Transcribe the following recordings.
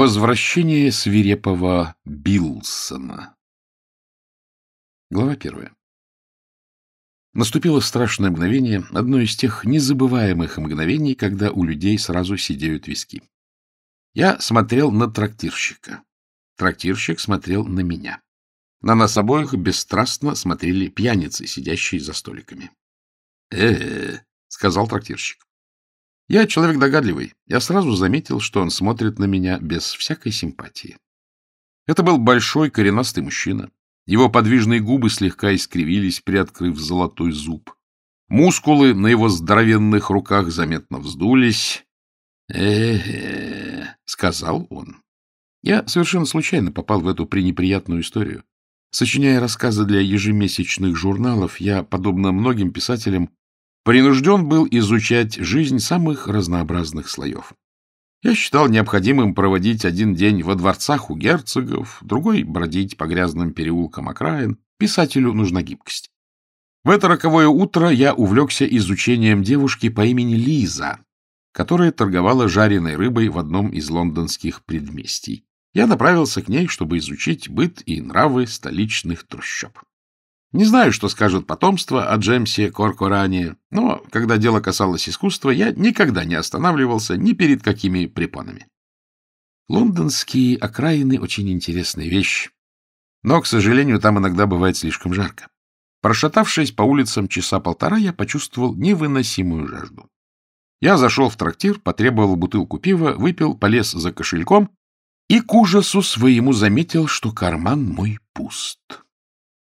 Возвращение свирепого Билсона Глава первая. Наступило страшное мгновение, одно из тех незабываемых мгновений, когда у людей сразу сидеют виски. Я смотрел на трактирщика. Трактирщик смотрел на меня. На нас обоих бесстрастно смотрели пьяницы, сидящие за столиками. э, -э сказал трактирщик. Я человек догадливый. Я сразу заметил, что он смотрит на меня без всякой симпатии. Это был большой коренастый мужчина. Его подвижные губы слегка искривились, приоткрыв золотой зуб. Мускулы на его здоровенных руках заметно вздулись. э сказал он. Я совершенно случайно попал в эту пренеприятную историю. Сочиняя рассказы для ежемесячных журналов, я, подобно многим писателям, принужден был изучать жизнь самых разнообразных слоев. Я считал необходимым проводить один день во дворцах у герцогов, другой — бродить по грязным переулкам окраин. Писателю нужна гибкость. В это роковое утро я увлекся изучением девушки по имени Лиза, которая торговала жареной рыбой в одном из лондонских предместий. Я направился к ней, чтобы изучить быт и нравы столичных трущоб. Не знаю, что скажет потомство о Джемсе Коркоране, но когда дело касалось искусства, я никогда не останавливался ни перед какими препонами. Лондонские окраины — очень интересная вещь, но, к сожалению, там иногда бывает слишком жарко. Прошатавшись по улицам часа полтора, я почувствовал невыносимую жажду. Я зашел в трактир, потребовал бутылку пива, выпил, полез за кошельком и к ужасу своему заметил, что карман мой пуст.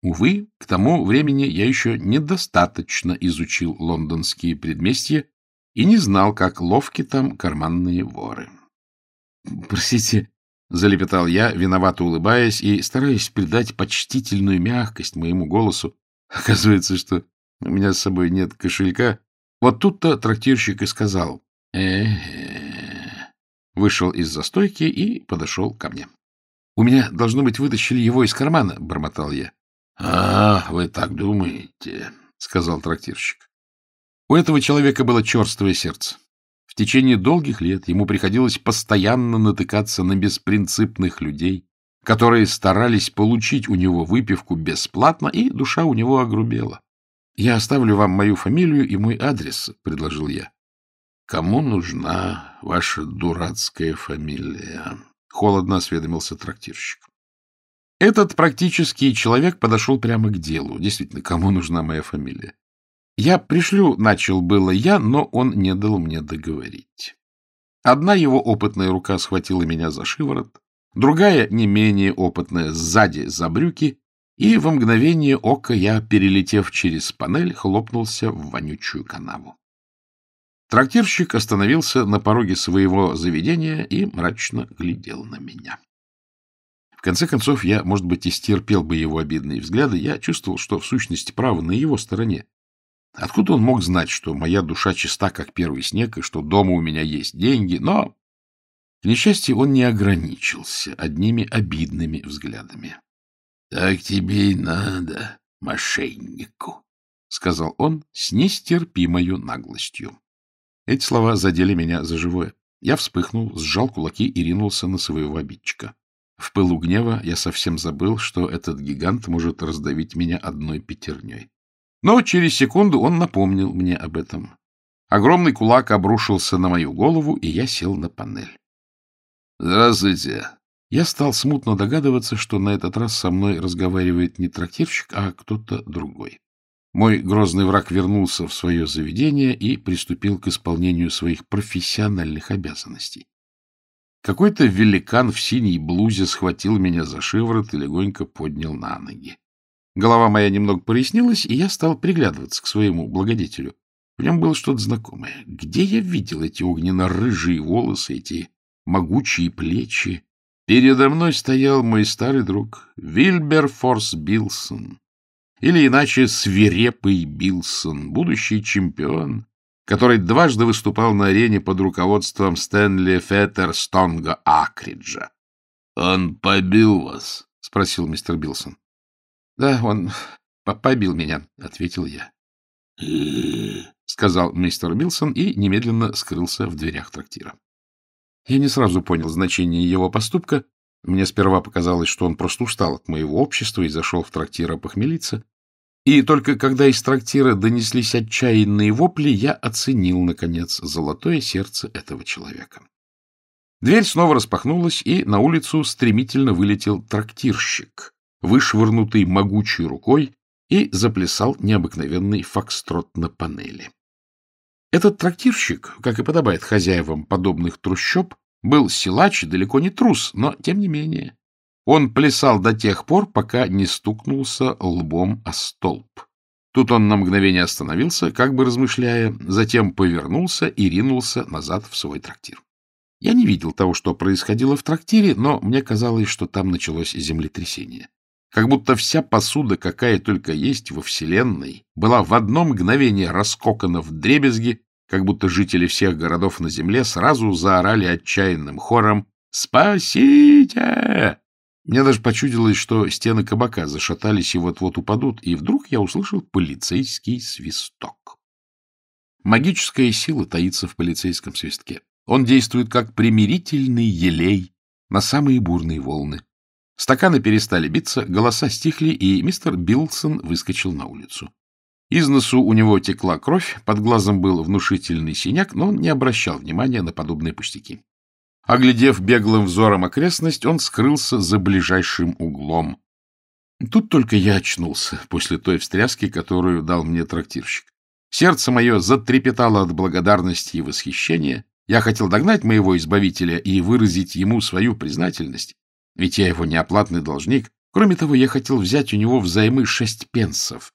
Увы, к тому времени я еще недостаточно изучил лондонские предместья и не знал, как ловки там карманные воры. — Простите, — залепетал я, виновато улыбаясь и стараясь придать почтительную мягкость моему голосу. Оказывается, что у меня с собой нет кошелька. Вот тут-то трактирщик и сказал э, Вышел из застойки и подошел ко мне. — У меня, должно быть, вытащили его из кармана, — бормотал я. — А, вы так думаете, — сказал трактирщик. У этого человека было черствое сердце. В течение долгих лет ему приходилось постоянно натыкаться на беспринципных людей, которые старались получить у него выпивку бесплатно, и душа у него огрубела. — Я оставлю вам мою фамилию и мой адрес, — предложил я. — Кому нужна ваша дурацкая фамилия? — холодно осведомился трактирщик. Этот практический человек подошел прямо к делу. Действительно, кому нужна моя фамилия? Я пришлю, начал было я, но он не дал мне договорить. Одна его опытная рука схватила меня за шиворот, другая, не менее опытная, сзади за брюки, и в мгновение ока я, перелетев через панель, хлопнулся в вонючую канаву. Трактирщик остановился на пороге своего заведения и мрачно глядел на меня конце концов, я, может быть, и стерпел бы его обидные взгляды, я чувствовал, что в сущности право на его стороне. Откуда он мог знать, что моя душа чиста, как первый снег, и что дома у меня есть деньги, но... К несчастью, он не ограничился одними обидными взглядами. — Так тебе и надо, мошеннику, — сказал он с нестерпимою наглостью. Эти слова задели меня за живое. Я вспыхнул, сжал кулаки и ринулся на своего обидчика. В пылу гнева я совсем забыл, что этот гигант может раздавить меня одной пятерней. Но через секунду он напомнил мне об этом. Огромный кулак обрушился на мою голову, и я сел на панель. — Здравствуйте. Я стал смутно догадываться, что на этот раз со мной разговаривает не трактирщик, а кто-то другой. Мой грозный враг вернулся в свое заведение и приступил к исполнению своих профессиональных обязанностей. Какой-то великан в синей блузе схватил меня за шиворот и легонько поднял на ноги. Голова моя немного прояснилась, и я стал приглядываться к своему благодетелю. В нем было что-то знакомое. Где я видел эти огненно-рыжие волосы, эти могучие плечи? Передо мной стоял мой старый друг Вильберфорс Билсон, или иначе свирепый Билсон, будущий чемпион, который дважды выступал на арене под руководством Стэнли Феттерстонга Акриджа. — Он побил вас? — спросил мистер Билсон. — Да, он побил меня, — ответил я. — сказал мистер Билсон и немедленно скрылся в дверях трактира. Я не сразу понял значение его поступка. Мне сперва показалось, что он просто устал от моего общества и зашел в трактир опохмелиться. И только когда из трактира донеслись отчаянные вопли, я оценил, наконец, золотое сердце этого человека. Дверь снова распахнулась, и на улицу стремительно вылетел трактирщик, вышвырнутый могучей рукой, и заплясал необыкновенный фокстрот на панели. Этот трактирщик, как и подобает хозяевам подобных трущоб, был силач и далеко не трус, но тем не менее он плясал до тех пор, пока не стукнулся лбом о столб. Тут он на мгновение остановился, как бы размышляя, затем повернулся и ринулся назад в свой трактир. Я не видел того, что происходило в трактире, но мне казалось, что там началось землетрясение. Как будто вся посуда, какая только есть во Вселенной, была в одно мгновение раскокана в дребезги, как будто жители всех городов на земле сразу заорали отчаянным хором «Спасите!» Мне даже почудилось, что стены кабака зашатались и вот-вот упадут, и вдруг я услышал полицейский свисток. Магическая сила таится в полицейском свистке. Он действует как примирительный елей на самые бурные волны. Стаканы перестали биться, голоса стихли, и мистер Билсон выскочил на улицу. Из носу у него текла кровь, под глазом был внушительный синяк, но он не обращал внимания на подобные пустяки. Оглядев беглым взором окрестность, он скрылся за ближайшим углом. Тут только я очнулся после той встряски, которую дал мне трактирщик. Сердце мое затрепетало от благодарности и восхищения. Я хотел догнать моего избавителя и выразить ему свою признательность, ведь я его неоплатный должник. Кроме того, я хотел взять у него взаймы шесть пенсов.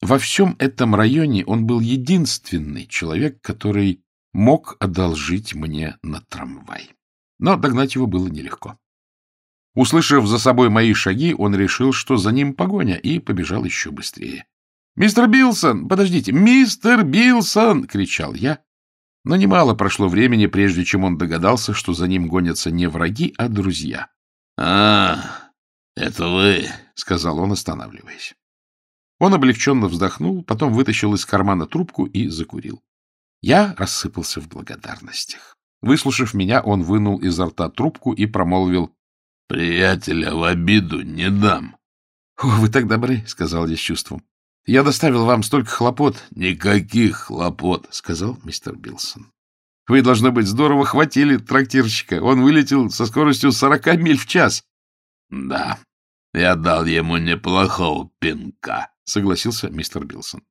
Во всем этом районе он был единственный человек, который мог одолжить мне на трамвай. Но догнать его было нелегко. Услышав за собой мои шаги, он решил, что за ним погоня, и побежал еще быстрее. «Мистер Билсон! Подождите! Мистер Билсон!» — кричал я. Но немало прошло времени, прежде чем он догадался, что за ним гонятся не враги, а друзья. «А, это вы!» — сказал он, останавливаясь. Он облегченно вздохнул, потом вытащил из кармана трубку и закурил. Я рассыпался в благодарностях. Выслушав меня, он вынул изо рта трубку и промолвил. — Приятеля в обиду не дам. — вы так добры, — сказал я с чувством. — Я доставил вам столько хлопот. — Никаких хлопот, — сказал мистер Билсон. — Вы, должно быть, здорово хватили трактирщика. Он вылетел со скоростью сорока миль в час. — Да, я дал ему неплохого пинка, — согласился мистер Билсон.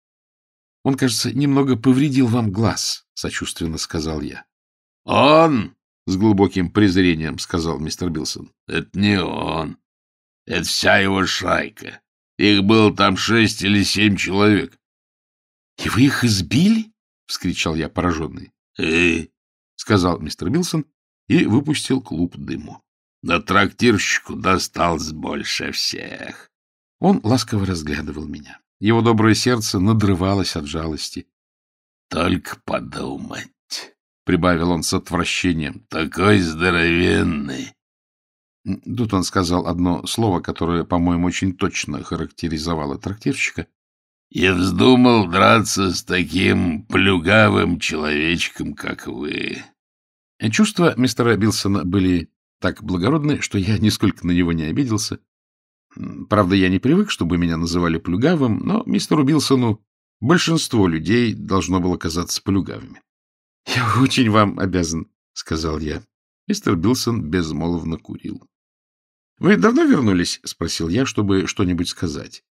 Он, кажется, немного повредил вам глаз, — сочувственно сказал я. — Он? — с глубоким презрением сказал мистер Билсон. — Это не он. Это вся его шайка. Их было там шесть или семь человек. — И вы их избили? — вскричал я, пораженный. — Э? — сказал мистер Билсон и выпустил клуб дыму. — На трактирщику досталось больше всех. Он ласково разглядывал меня. Его доброе сердце надрывалось от жалости. — Только подумать, — прибавил он с отвращением, — такой здоровенный. Тут он сказал одно слово, которое, по-моему, очень точно характеризовало трактирщика. — Я вздумал драться с таким плюгавым человечком, как вы. Чувства мистера Билсона были так благородны, что я нисколько на него не обиделся Правда, я не привык, чтобы меня называли плюгавым, но мистеру Билсону большинство людей должно было казаться плюгавыми. — Я очень вам обязан, — сказал я. Мистер Билсон безмолвно курил. — Вы давно вернулись? — спросил я, чтобы что-нибудь сказать.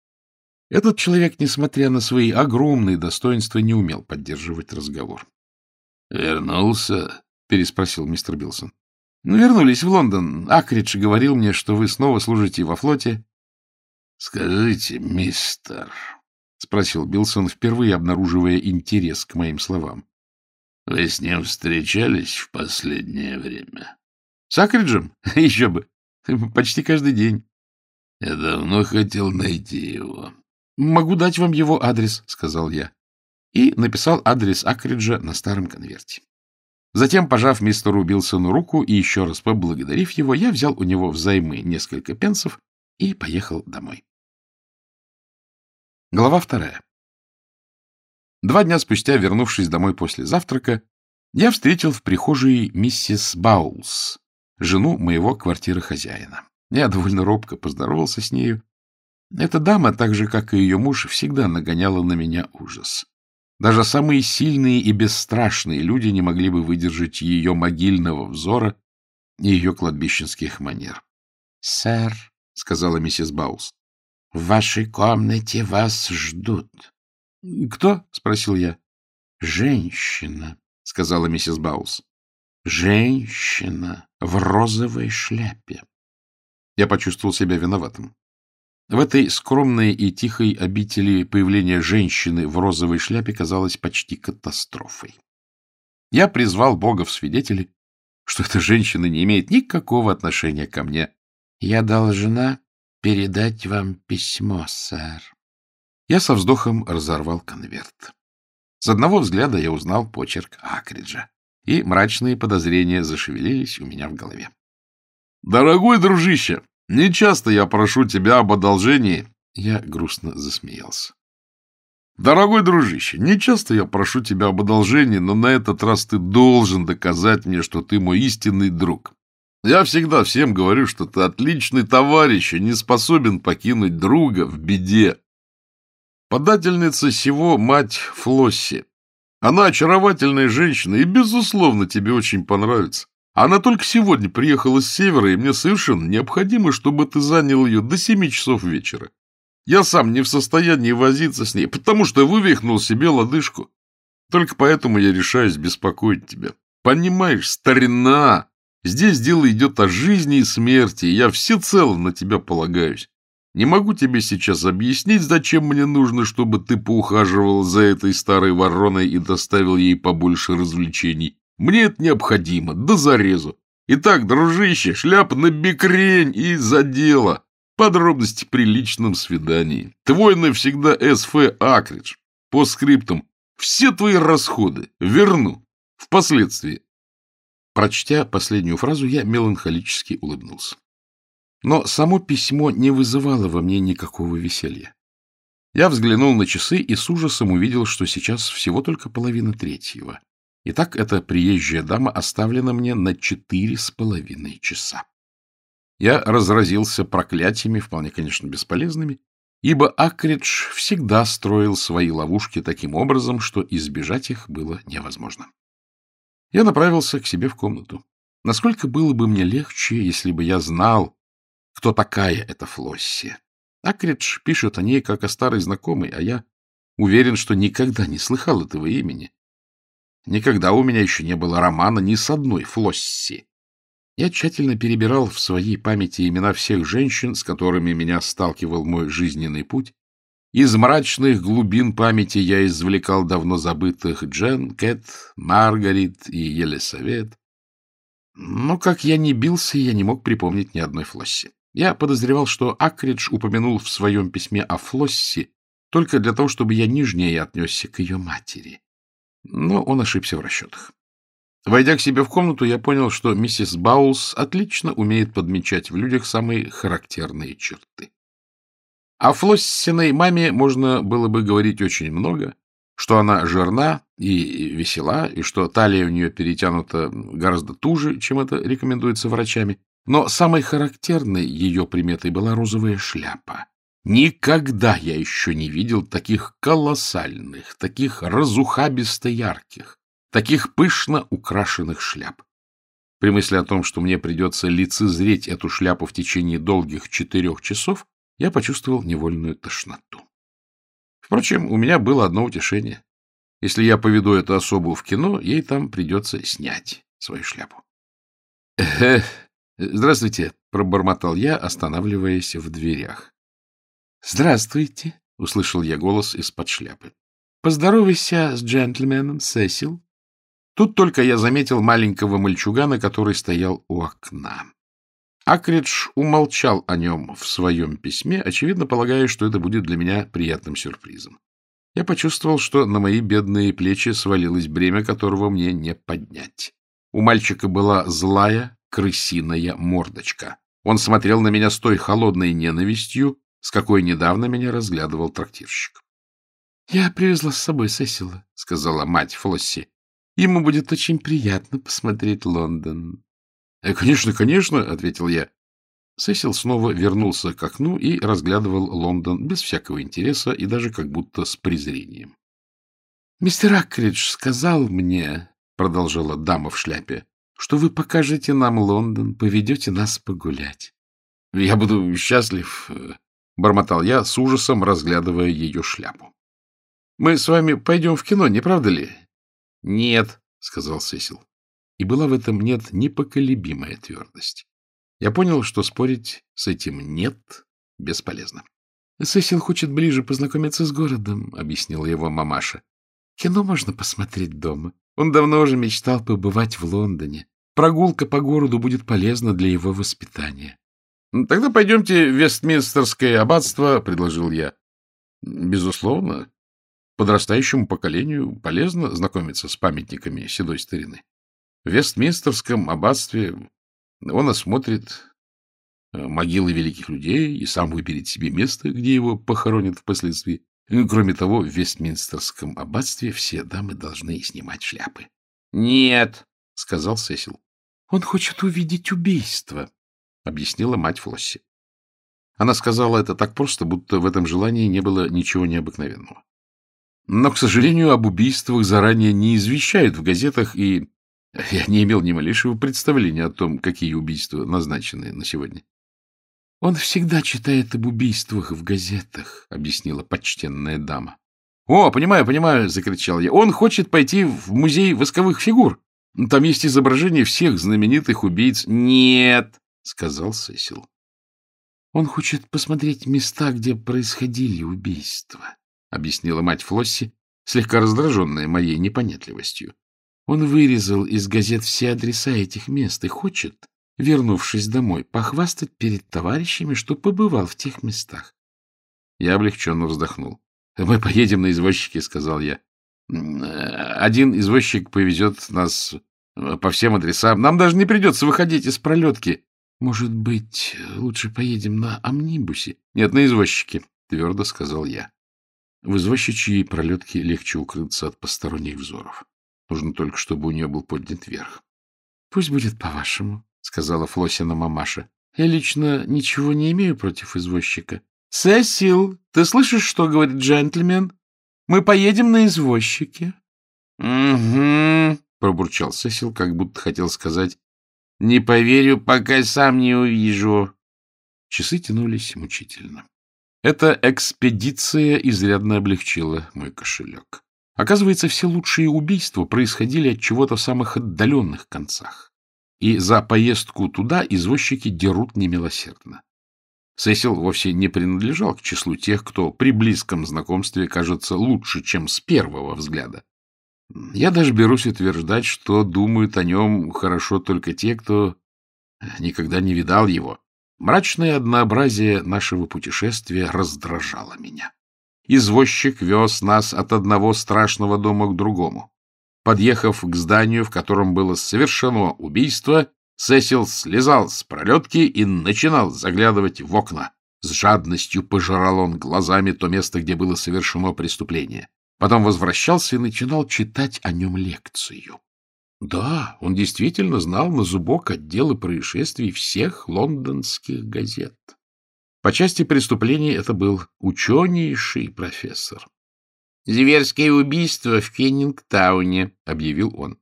Этот человек, несмотря на свои огромные достоинства, не умел поддерживать разговор. — Вернулся? — переспросил мистер Билсон. — Ну, вернулись в Лондон. Акридж говорил мне, что вы снова служите во флоте. — Скажите, мистер, — спросил Билсон, впервые обнаруживая интерес к моим словам. — Вы с ним встречались в последнее время? — С Акриджем? Еще бы. Почти каждый день. — Я давно хотел найти его. — Могу дать вам его адрес, — сказал я. И написал адрес Акриджа на старом конверте. Затем, пожав мистеру Билсону руку и еще раз поблагодарив его, я взял у него взаймы несколько пенсов и поехал домой. Глава вторая. Два дня спустя, вернувшись домой после завтрака, Я встретил в прихожей миссис Баулс, жену моего квартиры хозяина. Я довольно робко поздоровался с нею. Эта дама, так же, как и ее муж, всегда нагоняла на меня ужас. Даже самые сильные и бесстрашные люди не могли бы выдержать ее могильного взора и ее кладбищенских манер. — Сэр, — сказала миссис Баулс, — в вашей комнате вас ждут. — Кто? — спросил я. — Женщина, — сказала миссис Баулс. — Женщина в розовой шляпе. Я почувствовал себя виноватым. В этой скромной и тихой обители появление женщины в розовой шляпе казалось почти катастрофой. Я призвал Бога в свидетели, что эта женщина не имеет никакого отношения ко мне. Я должна передать вам письмо, сэр. Я со вздохом разорвал конверт. С одного взгляда я узнал почерк Акриджа, и мрачные подозрения зашевелились у меня в голове. — Дорогой дружище, не часто я прошу тебя об одолжении. Я грустно засмеялся. Дорогой дружище, не часто я прошу тебя об одолжении, но на этот раз ты должен доказать мне, что ты мой истинный друг. Я всегда всем говорю, что ты отличный товарищ и не способен покинуть друга в беде. Подательница сего мать Флосси. Она очаровательная женщина и, безусловно, тебе очень понравится. Она только сегодня приехала с севера, и мне совершенно необходимо, чтобы ты занял ее до семи часов вечера. Я сам не в состоянии возиться с ней, потому что вывихнул себе лодыжку. Только поэтому я решаюсь беспокоить тебя. Понимаешь, старина, здесь дело идет о жизни и смерти, и я всецело на тебя полагаюсь. Не могу тебе сейчас объяснить, зачем мне нужно, чтобы ты поухаживал за этой старой вороной и доставил ей побольше развлечений. Мне это необходимо, до зарезу. Итак, дружище, шляпа на бекрень и за дело. Подробности при личном свидании. Твой навсегда С.Ф. Акридж. По скриптам. Все твои расходы. Верну. Впоследствии. Прочтя последнюю фразу, я меланхолически улыбнулся. Но само письмо не вызывало во мне никакого веселья. Я взглянул на часы и с ужасом увидел, что сейчас всего только половина третьего. Итак, эта приезжая дама оставлена мне на четыре с половиной часа. Я разразился проклятиями, вполне, конечно, бесполезными, ибо Акридж всегда строил свои ловушки таким образом, что избежать их было невозможно. Я направился к себе в комнату. Насколько было бы мне легче, если бы я знал, кто такая эта Флосси. Акридж пишет о ней как о старой знакомой, а я уверен, что никогда не слыхал этого имени. Никогда у меня еще не было романа ни с одной Флосси. Я тщательно перебирал в своей памяти имена всех женщин, с которыми меня сталкивал мой жизненный путь. Из мрачных глубин памяти я извлекал давно забытых Джен, Кэт, Маргарит и Елисавет. Но как я не бился, я не мог припомнить ни одной Флосси. Я подозревал, что Акридж упомянул в своем письме о Флосси только для того, чтобы я нижнее отнесся к ее матери. Но он ошибся в расчетах. Войдя к себе в комнату, я понял, что миссис Баулс отлично умеет подмечать в людях самые характерные черты. О Флоссиной маме можно было бы говорить очень много, что она жирна и весела, и что талия у нее перетянута гораздо туже, чем это рекомендуется врачами. Но самой характерной ее приметой была розовая шляпа, Никогда я еще не видел таких колоссальных, таких разухабисто ярких, таких пышно украшенных шляп. При мысли о том, что мне придется лицезреть эту шляпу в течение долгих четырех часов, я почувствовал невольную тошноту. Впрочем, у меня было одно утешение. Если я поведу эту особу в кино, ей там придется снять свою шляпу. — Здравствуйте, — пробормотал я, останавливаясь в дверях. «Здравствуйте», — услышал я голос из-под шляпы. «Поздоровайся с джентльменом, Сесил». Тут только я заметил маленького мальчугана, который стоял у окна. Акридж умолчал о нем в своем письме, очевидно полагая, что это будет для меня приятным сюрпризом. Я почувствовал, что на мои бедные плечи свалилось бремя, которого мне не поднять. У мальчика была злая, крысиная мордочка. Он смотрел на меня с той холодной ненавистью, с какой недавно меня разглядывал трактирщик. — Я привезла с собой Сесила, — сказала мать Флосси. Ему будет очень приятно посмотреть Лондон. «Э, — Конечно, конечно, — ответил я. Сесил снова вернулся к окну и разглядывал Лондон без всякого интереса и даже как будто с презрением. — Мистер Акридж сказал мне, — продолжала дама в шляпе, — что вы покажете нам Лондон, поведете нас погулять. — Я буду счастлив, бормотал я, с ужасом разглядывая ее шляпу. — Мы с вами пойдем в кино, не правда ли? — Нет, — сказал Сесил. И была в этом «нет» непоколебимая твердость. Я понял, что спорить с этим «нет» бесполезно. — Сесил хочет ближе познакомиться с городом, — объяснила его мамаша. — Кино можно посмотреть дома. Он давно уже мечтал побывать в Лондоне. Прогулка по городу будет полезна для его воспитания. — Тогда пойдемте в Вестминстерское аббатство, — предложил я. — Безусловно. Подрастающему поколению полезно знакомиться с памятниками седой старины. В Вестминстерском аббатстве он осмотрит э, могилы великих людей и сам выберет себе место, где его похоронят впоследствии. Кроме того, в Вестминстерском аббатстве все дамы должны снимать шляпы. — Нет, — сказал Сесил. — Он хочет увидеть убийство, — объяснила мать Флосси. Она сказала это так просто, будто в этом желании не было ничего необыкновенного. Но, к сожалению, об убийствах заранее не извещают в газетах, и я не имел ни малейшего представления о том, какие убийства назначены на сегодня. — Он всегда читает об убийствах в газетах, — объяснила почтенная дама. — О, понимаю, понимаю, — закричал я. — Он хочет пойти в музей восковых фигур. Там есть изображение всех знаменитых убийц. — Нет, — сказал Сесил. — Он хочет посмотреть места, где происходили убийства, — объяснила мать Флосси, слегка раздраженная моей непонятливостью. Он вырезал из газет все адреса этих мест и хочет, вернувшись домой, похвастать перед товарищами, что побывал в тех местах. Я облегченно вздохнул. — Мы поедем на извозчике, — сказал я. — Один извозчик повезет нас по всем адресам. Нам даже не придется выходить из пролетки. — Может быть, лучше поедем на амнибусе? — Нет, на извозчике, — твердо сказал я. В извозчичьей пролетке легче укрыться от посторонних взоров. Нужно только, чтобы у нее был поднят вверх. — Пусть будет по-вашему, — сказала Флосина мамаша. — Я лично ничего не имею против извозчика. — Сесил, ты слышишь, что говорит джентльмен? Мы поедем на извозчике. — Угу, — пробурчал Сесил, как будто хотел сказать. — Не поверю, пока сам не увижу. Часы тянулись мучительно. Эта экспедиция изрядно облегчила мой кошелек. Оказывается, все лучшие убийства происходили от чего-то в самых отдаленных концах. И за поездку туда извозчики дерут немилосердно. Сесил вовсе не принадлежал к числу тех, кто при близком знакомстве кажется лучше, чем с первого взгляда. Я даже берусь утверждать, что думают о нем хорошо только те, кто никогда не видал его. Мрачное однообразие нашего путешествия раздражало меня. Извозчик вез нас от одного страшного дома к другому. Подъехав к зданию, в котором было совершено убийство, Сесил слезал с пролетки и начинал заглядывать в окна. С жадностью пожирал он глазами то место, где было совершено преступление. Потом возвращался и начинал читать о нем лекцию. Да, он действительно знал на зубок отделы происшествий всех лондонских газет. По части преступлений это был ученейший профессор. «Зверское убийство в Кеннингтауне», — объявил он.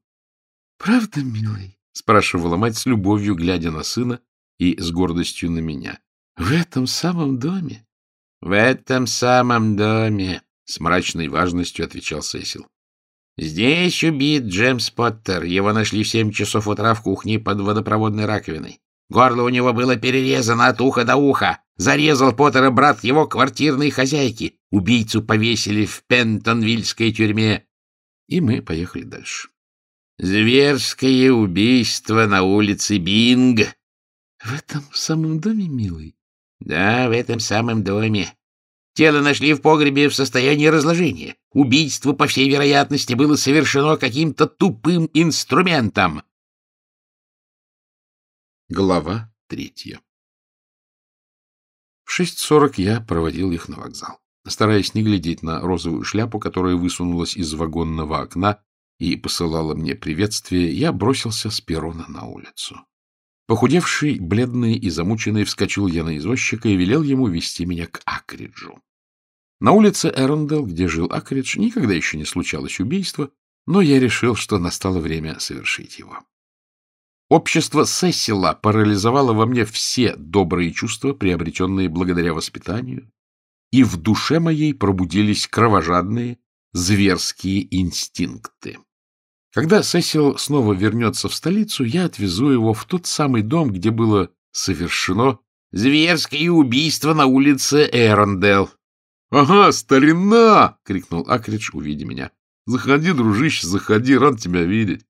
«Правда, милый?» — спрашивала мать с любовью, глядя на сына и с гордостью на меня. «В этом самом доме?» «В этом самом доме», — с мрачной важностью отвечал Сесил. «Здесь убит Джеймс Поттер. Его нашли в семь часов утра в кухне под водопроводной раковиной. Горло у него было перерезано от уха до уха. Зарезал Поттера брат его квартирной хозяйки. Убийцу повесили в Пентонвильской тюрьме. И мы поехали дальше. Зверское убийство на улице Бинг. В этом самом доме, милый? Да, в этом самом доме. Тело нашли в погребе в состоянии разложения. Убийство, по всей вероятности, было совершено каким-то тупым инструментом. Глава третья в 6.40 я проводил их на вокзал, стараясь не глядеть на розовую шляпу, которая высунулась из вагонного окна и посылала мне приветствие, я бросился с перона на улицу. Похудевший, бледный и замученный, вскочил я на извозчика и велел ему вести меня к Акриджу. На улице Эрондел, где жил Акридж, никогда еще не случалось убийства, но я решил, что настало время совершить его. Общество Сесила парализовало во мне все добрые чувства, приобретенные благодаря воспитанию, и в душе моей пробудились кровожадные, зверские инстинкты. Когда Сесил снова вернется в столицу, я отвезу его в тот самый дом, где было совершено зверское убийство на улице Эрондел. — Ага, старина! — крикнул Акридж, увидя меня. — Заходи, дружище, заходи, рад тебя видеть.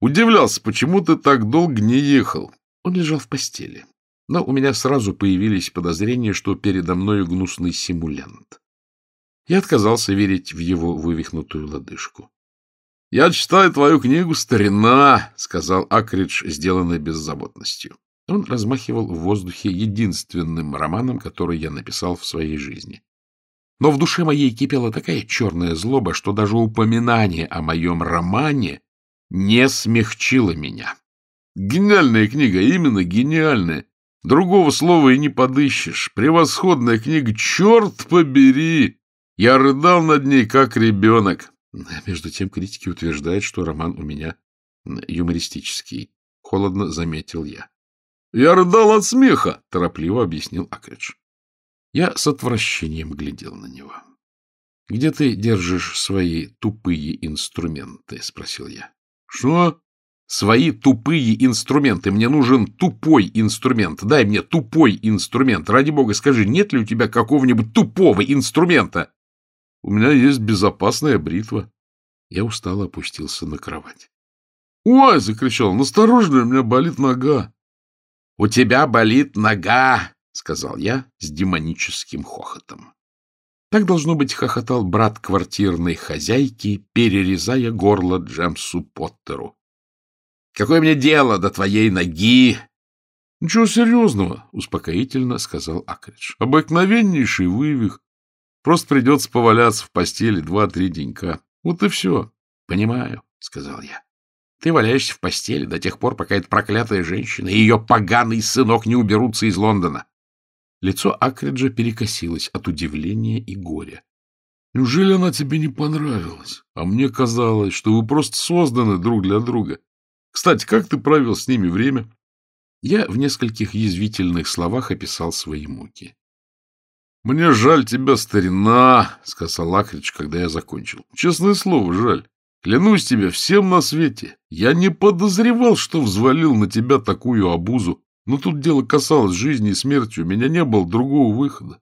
Удивлялся, почему ты так долго не ехал. Он лежал в постели. Но у меня сразу появились подозрения, что передо мною гнусный симулянт. Я отказался верить в его вывихнутую лодыжку. — Я читаю твою книгу, старина, — сказал Акридж, сделанный беззаботностью. Он размахивал в воздухе единственным романом, который я написал в своей жизни. Но в душе моей кипела такая черная злоба, что даже упоминание о моем романе не смягчило меня. Гениальная книга, именно гениальная. Другого слова и не подыщешь. Превосходная книга, черт побери! Я рыдал над ней, как ребенок. Между тем критики утверждают, что роман у меня юмористический. Холодно заметил я. — Я рыдал от смеха, — торопливо объяснил Акридж. Я с отвращением глядел на него. — Где ты держишь свои тупые инструменты? — спросил я. — Что? — Свои тупые инструменты. Мне нужен тупой инструмент. Дай мне тупой инструмент. Ради бога, скажи, нет ли у тебя какого-нибудь тупого инструмента? У меня есть безопасная бритва. Я устало опустился на кровать. «Ой!» — закричал. «Насторожно, у меня болит нога!» «У тебя болит нога!» — сказал я с демоническим хохотом. Так, должно быть, хохотал брат квартирной хозяйки, перерезая горло Джемсу Поттеру. «Какое мне дело до твоей ноги?» «Ничего серьезного», — успокоительно сказал Акридж. «Обыкновеннейший вывих. Просто придется поваляться в постели два-три денька. Вот и все. — Понимаю, — сказал я. Ты валяешься в постели до тех пор, пока эта проклятая женщина и ее поганый сынок не уберутся из Лондона. Лицо Акриджа перекосилось от удивления и горя. — Неужели она тебе не понравилась? А мне казалось, что вы просто созданы друг для друга. Кстати, как ты провел с ними время? Я в нескольких язвительных словах описал свои муки. — Мне жаль тебя, старина, — сказал Акрич, когда я закончил. — Честное слово, жаль. Клянусь тебе всем на свете. Я не подозревал, что взвалил на тебя такую обузу. Но тут дело касалось жизни и смерти, у меня не было другого выхода.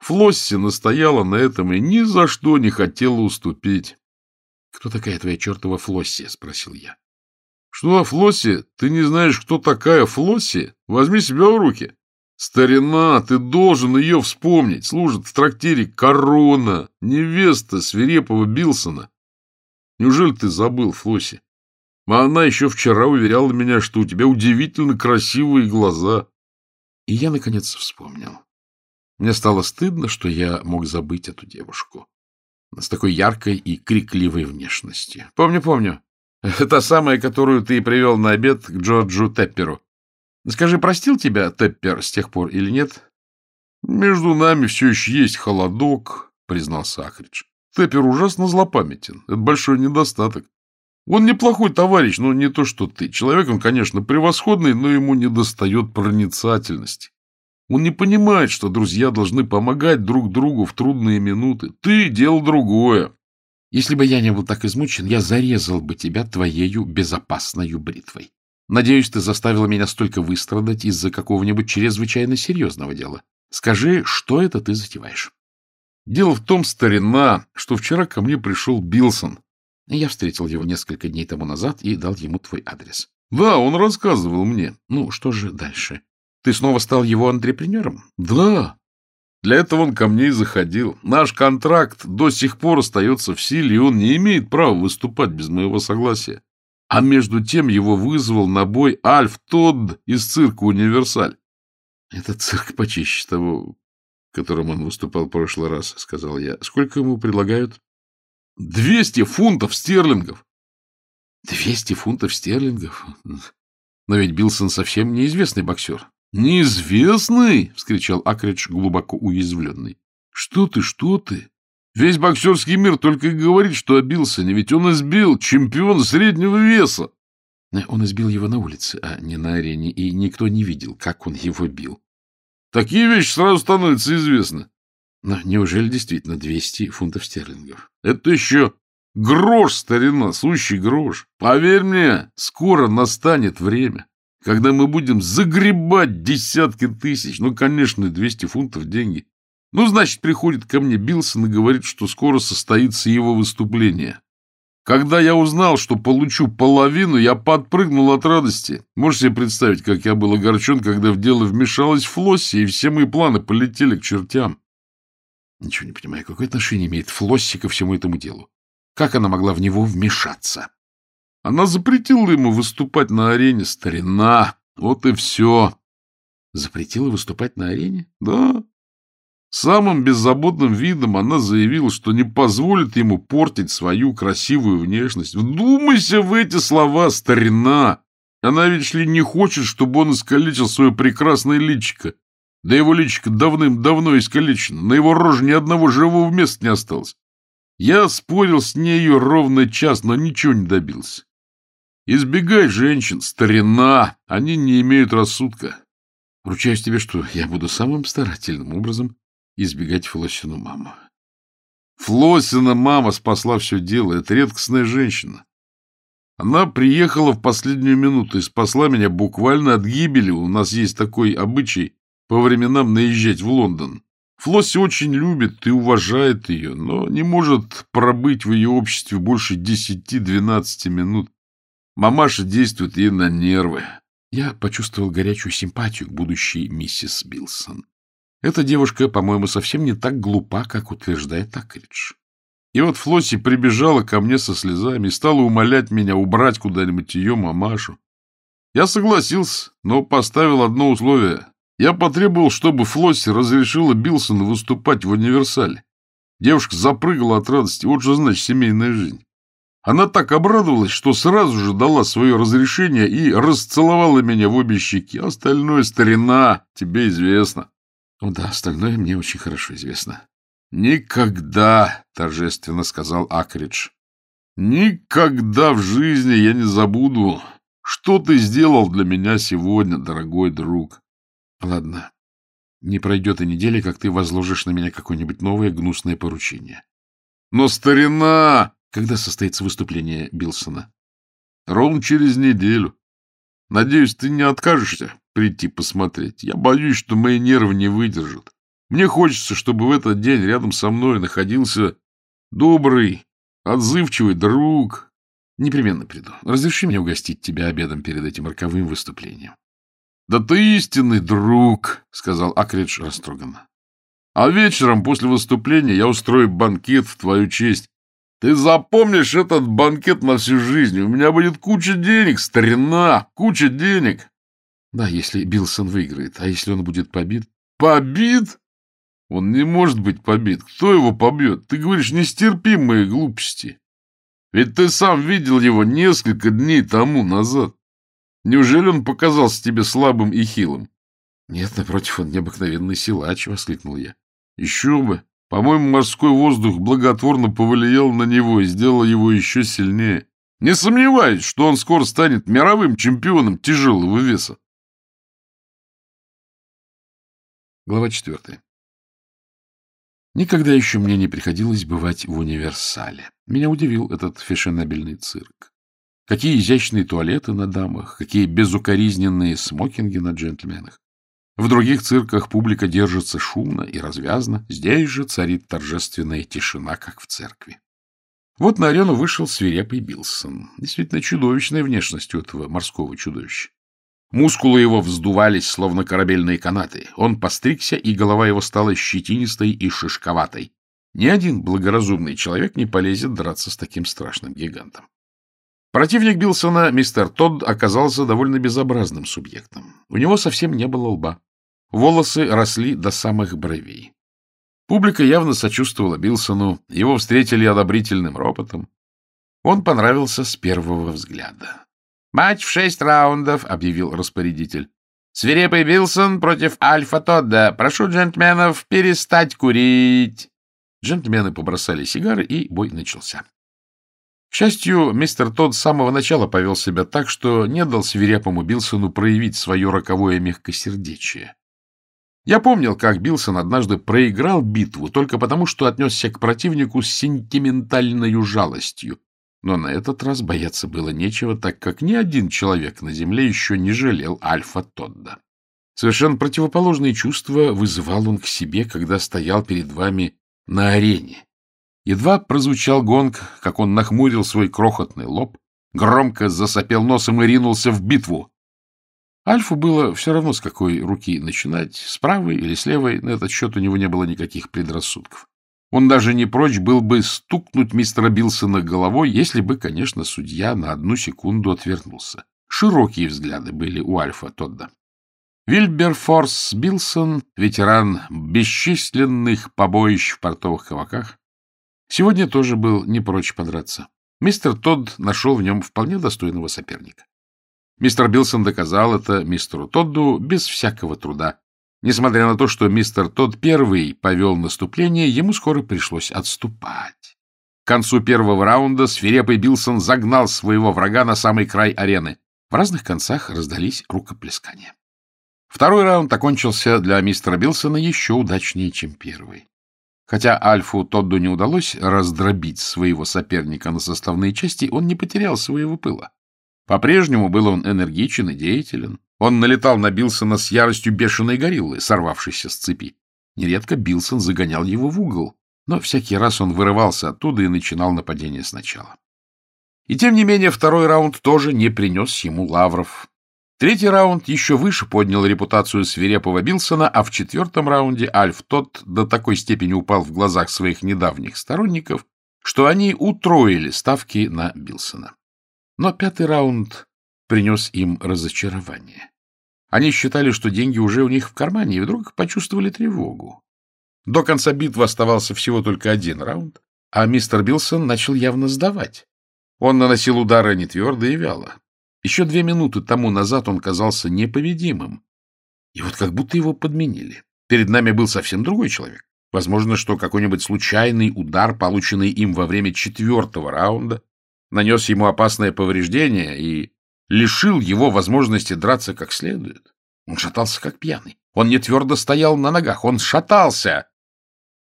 Флосси настояла на этом и ни за что не хотела уступить. — Кто такая твоя чертова Флосси? — спросил я. — Что, Флосси? Ты не знаешь, кто такая Флосси? Возьми себя в руки. Старина, ты должен ее вспомнить. Служит в трактире Корона, невеста свирепого Билсона. Неужели ты забыл, Флосси? А она еще вчера уверяла меня, что у тебя удивительно красивые глаза. И я, наконец, вспомнил. Мне стало стыдно, что я мог забыть эту девушку с такой яркой и крикливой внешностью. Помню, помню. Та самая, которую ты привел на обед к Джорджу Тепперу. Скажи, простил тебя Теппер с тех пор или нет? — Между нами все еще есть холодок, — признался Акридж. — Теппер ужасно злопамятен. Это большой недостаток. Он неплохой товарищ, но не то, что ты. Человек он, конечно, превосходный, но ему недостает проницательности. Он не понимает, что друзья должны помогать друг другу в трудные минуты. Ты — дело другое. Если бы я не был так измучен, я зарезал бы тебя твоею безопасною бритвой. Надеюсь, ты заставила меня столько выстрадать из-за какого-нибудь чрезвычайно серьезного дела. Скажи, что это ты затеваешь? Дело в том, старина, что вчера ко мне пришел Билсон. Я встретил его несколько дней тому назад и дал ему твой адрес. Да, он рассказывал мне. Ну, что же дальше? Ты снова стал его антрепренером? Да. Для этого он ко мне и заходил. Наш контракт до сих пор остается в силе, и он не имеет права выступать без моего согласия. А между тем его вызвал на бой Альф Тодд из цирка «Универсаль». — Это цирк почище того, в котором он выступал в прошлый раз, — сказал я. — Сколько ему предлагают? — Двести фунтов стерлингов. Двести фунтов стерлингов? Но ведь Билсон совсем неизвестный боксер. — Неизвестный? — вскричал Акридж, глубоко уязвленный. — Что ты, что ты? Весь боксерский мир только и говорит, что о Билсоне, ведь он избил чемпиона среднего веса. Он избил его на улице, а не на арене, и никто не видел, как он его бил. Такие вещи сразу становятся известны. Но неужели действительно 200 фунтов стерлингов? Это еще грош, старина, сущий грош. Поверь мне, скоро настанет время, когда мы будем загребать десятки тысяч. Ну, конечно, 200 фунтов деньги. Ну, значит, приходит ко мне Билсон и говорит, что скоро состоится его выступление. Когда я узнал, что получу половину, я подпрыгнул от радости. Можете себе представить, как я был огорчен, когда в дело вмешалась Флосси, и все мои планы полетели к чертям. Ничего не понимаю, какое отношение имеет Флосси ко всему этому делу? Как она могла в него вмешаться? Она запретила ему выступать на арене, старина. Вот и все. Запретила выступать на арене? Да. Самым беззаботным видом она заявила, что не позволит ему портить свою красивую внешность. Вдумайся в эти слова, старина! Она, ведь ли, не хочет, чтобы он искалечил свое прекрасное личико. Да его личико давным-давно искалечено, на его роже ни одного живого места не осталось. Я спорил с нею ровно час, но ничего не добился. Избегай женщин, старина, они не имеют рассудка. Ручаюсь тебе, что я буду самым старательным образом избегать Флосину маму. Флосина мама спасла все дело. Это редкостная женщина. Она приехала в последнюю минуту и спасла меня буквально от гибели. У нас есть такой обычай по временам наезжать в Лондон. Флосси очень любит и уважает ее, но не может пробыть в ее обществе больше десяти-двенадцати минут. Мамаша действует ей на нервы. Я почувствовал горячую симпатию к будущей миссис Билсон. Эта девушка, по-моему, совсем не так глупа, как утверждает Акридж. И вот Флосси прибежала ко мне со слезами и стала умолять меня убрать куда-нибудь ее мамашу. Я согласился, но поставил одно условие. Я потребовал, чтобы Флосси разрешила Билсону выступать в универсале. Девушка запрыгала от радости. Вот что значит семейная жизнь. Она так обрадовалась, что сразу же дала свое разрешение и расцеловала меня в обе щеки. Остальное старина, тебе известно. Ну да, остальное мне очень хорошо известно. Никогда, торжественно сказал Акридж. Никогда в жизни я не забуду, что ты сделал для меня сегодня, дорогой друг. Ладно, не пройдет и недели, как ты возложишь на меня какое-нибудь новое гнусное поручение. Но, старина, когда состоится выступление Билсона? Ровно через неделю. Надеюсь, ты не откажешься прийти посмотреть. Я боюсь, что мои нервы не выдержат. Мне хочется, чтобы в этот день рядом со мной находился добрый, отзывчивый друг. Непременно приду. Разреши мне угостить тебя обедом перед этим роковым выступлением. — Да ты истинный друг, — сказал Акридж растроганно. — А вечером после выступления я устрою банкет в твою честь. Ты запомнишь этот банкет на всю жизнь. У меня будет куча денег, старина, куча денег. Да, если Билсон выиграет. А если он будет побит? Побит? Он не может быть побит. Кто его побьет? Ты говоришь нестерпимые глупости. Ведь ты сам видел его несколько дней тому назад. Неужели он показался тебе слабым и хилым? Нет, напротив, он необыкновенный силач, — воскликнул я. Еще бы. По-моему, морской воздух благотворно повлиял на него и сделал его еще сильнее. Не сомневаюсь, что он скоро станет мировым чемпионом тяжелого веса. Глава четвертая. Никогда еще мне не приходилось бывать в универсале. Меня удивил этот фешенебельный цирк. Какие изящные туалеты на дамах, какие безукоризненные смокинги на джентльменах. В других цирках публика держится шумно и развязно, здесь же царит торжественная тишина, как в церкви. Вот на арену вышел свирепый Билсон. Действительно чудовищная внешность у этого морского чудовища. Мускулы его вздувались, словно корабельные канаты. Он постригся, и голова его стала щетинистой и шишковатой. Ни один благоразумный человек не полезет драться с таким страшным гигантом. Противник Билсона, мистер Тодд, оказался довольно безобразным субъектом. У него совсем не было лба. Волосы росли до самых бровей. Публика явно сочувствовала Билсону, его встретили одобрительным ропотом. Он понравился с первого взгляда. «Матч в шесть раундов», — объявил распорядитель. «Свирепый Билсон против Альфа Тодда. Прошу джентльменов перестать курить». Джентльмены побросали сигары, и бой начался. К счастью, мистер Тодд с самого начала повел себя так, что не дал свирепому Билсону проявить свое роковое мягкосердечие. Я помнил, как Билсон однажды проиграл битву только потому, что отнесся к противнику с сентиментальной жалостью. Но на этот раз бояться было нечего, так как ни один человек на земле еще не жалел Альфа Тодда. Совершенно противоположные чувства вызывал он к себе, когда стоял перед вами на арене. Едва прозвучал гонг, как он нахмурил свой крохотный лоб, громко засопел носом и ринулся в битву. Альфу было все равно, с какой руки начинать, с правой или с левой, на этот счет у него не было никаких предрассудков. Он даже не прочь был бы стукнуть мистера Билсона головой, если бы, конечно, судья на одну секунду отвернулся. Широкие взгляды были у Альфа Тодда. Вильберфорс Билсон, ветеран бесчисленных побоищ в портовых каваках, сегодня тоже был не прочь подраться. Мистер Тодд нашел в нем вполне достойного соперника. Мистер Билсон доказал это мистеру Тодду без всякого труда. Несмотря на то, что мистер Тодд первый повел наступление, ему скоро пришлось отступать. К концу первого раунда свирепый Билсон загнал своего врага на самый край арены. В разных концах раздались рукоплескания. Второй раунд окончился для мистера Билсона еще удачнее, чем первый. Хотя Альфу Тодду не удалось раздробить своего соперника на составные части, он не потерял своего пыла. По-прежнему был он энергичен и деятелен. Он налетал на Билсона с яростью бешеной гориллы, сорвавшейся с цепи. Нередко Билсон загонял его в угол, но всякий раз он вырывался оттуда и начинал нападение сначала. И тем не менее второй раунд тоже не принес ему лавров. Третий раунд еще выше поднял репутацию свирепого Билсона, а в четвертом раунде Альф тот до такой степени упал в глазах своих недавних сторонников, что они утроили ставки на Билсона. Но пятый раунд принес им разочарование. Они считали, что деньги уже у них в кармане, и вдруг почувствовали тревогу. До конца битвы оставался всего только один раунд, а мистер Билсон начал явно сдавать. Он наносил удары не твердо и вяло. Еще две минуты тому назад он казался непобедимым. И вот как будто его подменили. Перед нами был совсем другой человек. Возможно, что какой-нибудь случайный удар, полученный им во время четвертого раунда, нанес ему опасное повреждение и лишил его возможности драться как следует. Он шатался как пьяный. Он не твердо стоял на ногах, он шатался.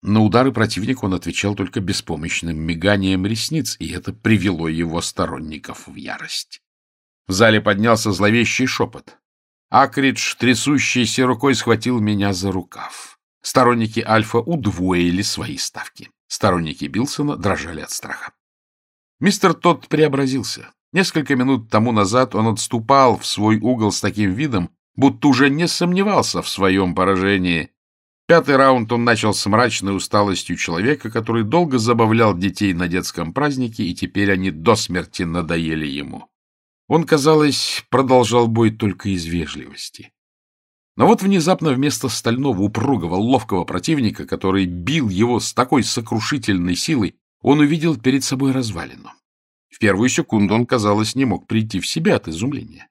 На удары противника он отвечал только беспомощным миганием ресниц, и это привело его сторонников в ярость. В зале поднялся зловещий шепот. Акридж, трясущейся рукой, схватил меня за рукав. Сторонники Альфа удвоили свои ставки. Сторонники Билсона дрожали от страха. Мистер Тодд преобразился. Несколько минут тому назад он отступал в свой угол с таким видом, будто уже не сомневался в своем поражении. Пятый раунд он начал с мрачной усталостью человека, который долго забавлял детей на детском празднике, и теперь они до смерти надоели ему. Он, казалось, продолжал бой только из вежливости. Но вот внезапно вместо стального, упругого, ловкого противника, который бил его с такой сокрушительной силой, он увидел перед собой развалину. В первую секунду он, казалось, не мог прийти в себя от изумления.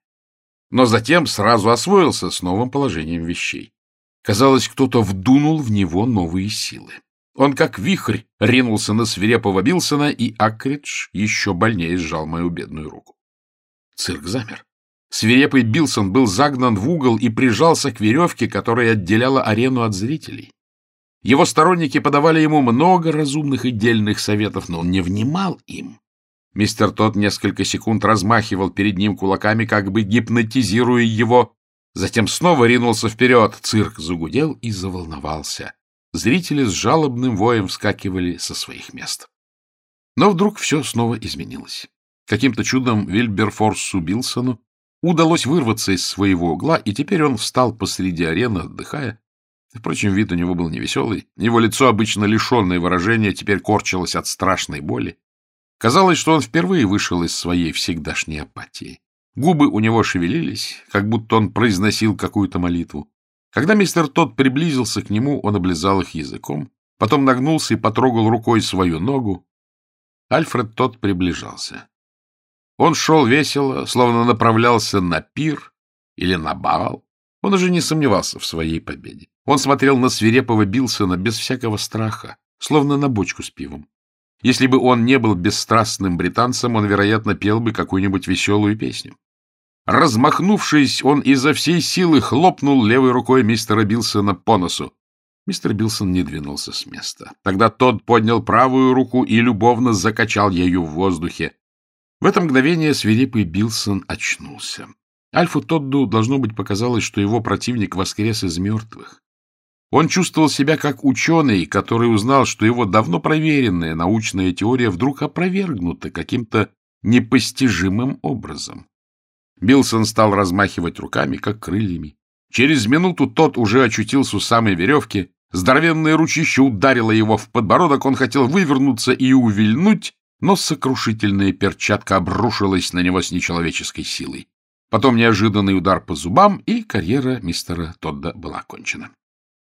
Но затем сразу освоился с новым положением вещей. Казалось, кто-то вдунул в него новые силы. Он, как вихрь, ринулся на свирепого Билсона, и Акридж еще больнее сжал мою бедную руку. Цирк замер. Свирепый Билсон был загнан в угол и прижался к веревке, которая отделяла арену от зрителей. Его сторонники подавали ему много разумных и дельных советов, но он не внимал им. Мистер Тот несколько секунд размахивал перед ним кулаками, как бы гипнотизируя его, затем снова ринулся вперед. Цирк загудел и заволновался. Зрители с жалобным воем вскакивали со своих мест. Но вдруг все снова изменилось. Каким-то чудом Вильберфорсу Билсону удалось вырваться из своего угла, и теперь он встал посреди арены, отдыхая, Впрочем, вид у него был невеселый. Его лицо, обычно лишенное выражения, теперь корчилось от страшной боли. Казалось, что он впервые вышел из своей всегдашней апатии. Губы у него шевелились, как будто он произносил какую-то молитву. Когда мистер Тодд приблизился к нему, он облизал их языком, потом нагнулся и потрогал рукой свою ногу. Альфред тот приближался. Он шел весело, словно направлялся на пир или на бал. Он уже не сомневался в своей победе. Он смотрел на свирепого Билсона без всякого страха, словно на бочку с пивом. Если бы он не был бесстрастным британцем, он, вероятно, пел бы какую-нибудь веселую песню. Размахнувшись, он изо всей силы хлопнул левой рукой мистера Билсона по носу. Мистер Билсон не двинулся с места. Тогда тот поднял правую руку и любовно закачал ею в воздухе. В это мгновение свирепый Билсон очнулся. Альфу Тодду, должно быть, показалось, что его противник воскрес из мертвых. Он чувствовал себя как ученый, который узнал, что его давно проверенная научная теория вдруг опровергнута каким-то непостижимым образом. Билсон стал размахивать руками, как крыльями. Через минуту тот уже очутился у самой веревки, Здоровенное ручище ударило его в подбородок, он хотел вывернуться и увильнуть, но сокрушительная перчатка обрушилась на него с нечеловеческой силой. Потом неожиданный удар по зубам, и карьера мистера Тодда была окончена.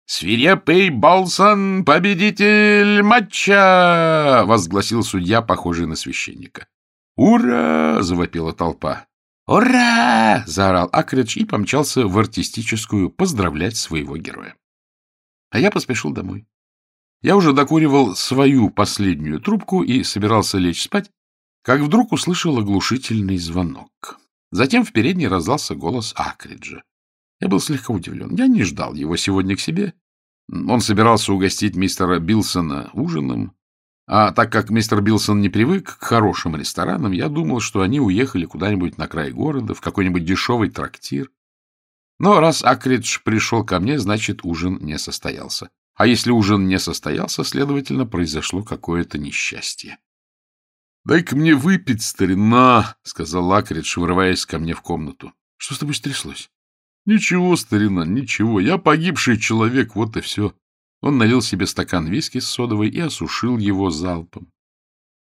«Свирепый Болсон, победитель матча!» — возгласил судья, похожий на священника. «Ура!» — завопила толпа. «Ура!» — заорал Акридж и помчался в артистическую поздравлять своего героя. А я поспешил домой. Я уже докуривал свою последнюю трубку и собирался лечь спать, как вдруг услышал оглушительный звонок. Затем в передней раздался голос Акриджа. Я был слегка удивлен. Я не ждал его сегодня к себе. Он собирался угостить мистера Билсона ужином, а так как мистер Билсон не привык к хорошим ресторанам, я думал, что они уехали куда-нибудь на край города, в какой-нибудь дешевый трактир. Но раз Акридж пришел ко мне, значит, ужин не состоялся. А если ужин не состоялся, следовательно, произошло какое-то несчастье. — Дай-ка мне выпить, старина, — сказал Акридж, вырываясь ко мне в комнату. — Что с тобой стряслось? — Ничего, старина, ничего. Я погибший человек, вот и все. Он налил себе стакан виски с содовой и осушил его залпом.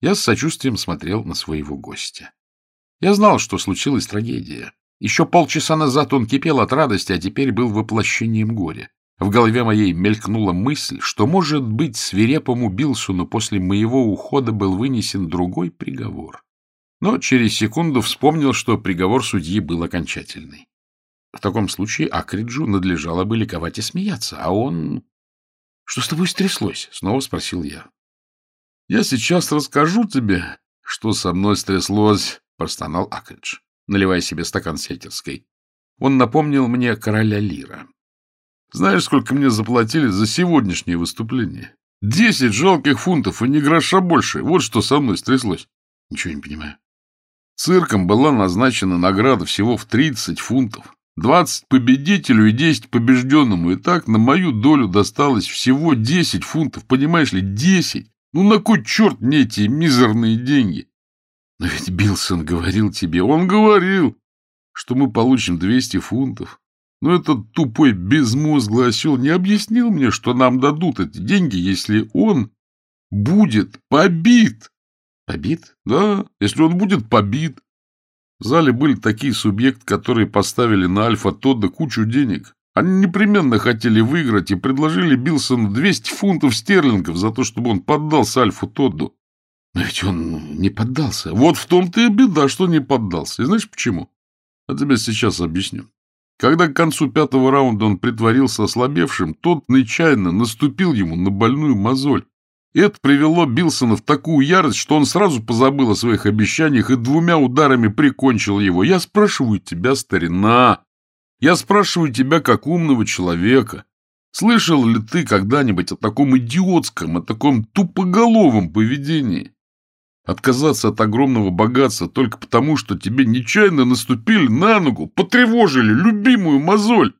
Я с сочувствием смотрел на своего гостя. Я знал, что случилась трагедия. Еще полчаса назад он кипел от радости, а теперь был воплощением горя. В голове моей мелькнула мысль, что, может быть, свирепому Билсону после моего ухода был вынесен другой приговор. Но через секунду вспомнил, что приговор судьи был окончательный. В таком случае Акриджу надлежало бы ликовать и смеяться, а он... — Что с тобой стряслось? — снова спросил я. — Я сейчас расскажу тебе, что со мной стряслось, — простонал Акридж наливая себе стакан сельтерской. Он напомнил мне короля Лира. Знаешь, сколько мне заплатили за сегодняшнее выступление? Десять жалких фунтов и ни гроша больше. Вот что со мной стряслось. Ничего не понимаю. Цирком была назначена награда всего в тридцать фунтов. Двадцать победителю и десять побежденному. И так на мою долю досталось всего десять фунтов. Понимаешь ли, десять? Ну на кой черт мне эти мизерные деньги? Но ведь Билсон говорил тебе, он говорил, что мы получим 200 фунтов. Но этот тупой безмозглый осел не объяснил мне, что нам дадут эти деньги, если он будет побит. Побит? Да, если он будет побит. В зале были такие субъекты, которые поставили на Альфа Тодда кучу денег. Они непременно хотели выиграть и предложили Билсону 200 фунтов стерлингов за то, чтобы он поддался Альфу Тодду. Но ведь он не поддался. Вот в том-то и беда, что не поддался. И знаешь почему? Я тебе сейчас объясню. Когда к концу пятого раунда он притворился ослабевшим, тот нечаянно наступил ему на больную мозоль. И это привело Билсона в такую ярость, что он сразу позабыл о своих обещаниях и двумя ударами прикончил его. Я спрашиваю тебя, старина, я спрашиваю тебя как умного человека, слышал ли ты когда-нибудь о таком идиотском, о таком тупоголовом поведении? Отказаться от огромного богатства только потому, что тебе нечаянно наступили на ногу, потревожили любимую мозоль.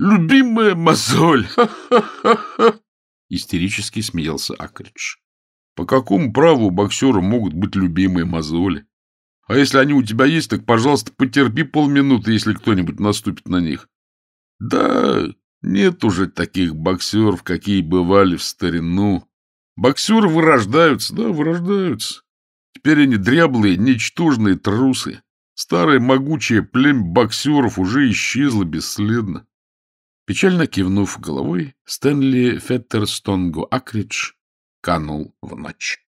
Любимая мозоль! Ха-ха-ха-ха! Истерически смеялся Акридж. По какому праву у могут быть любимые мозоли? А если они у тебя есть, так, пожалуйста, потерпи полминуты, если кто-нибудь наступит на них. Да, нет уже таких боксеров, какие бывали в старину. Боксеры вырождаются, да, вырождаются. Теперь они дряблые, ничтожные трусы. Старое могучее племя боксеров уже исчезло бесследно. Печально кивнув головой, Стэнли Феттерстонгу Акридж канул в ночь.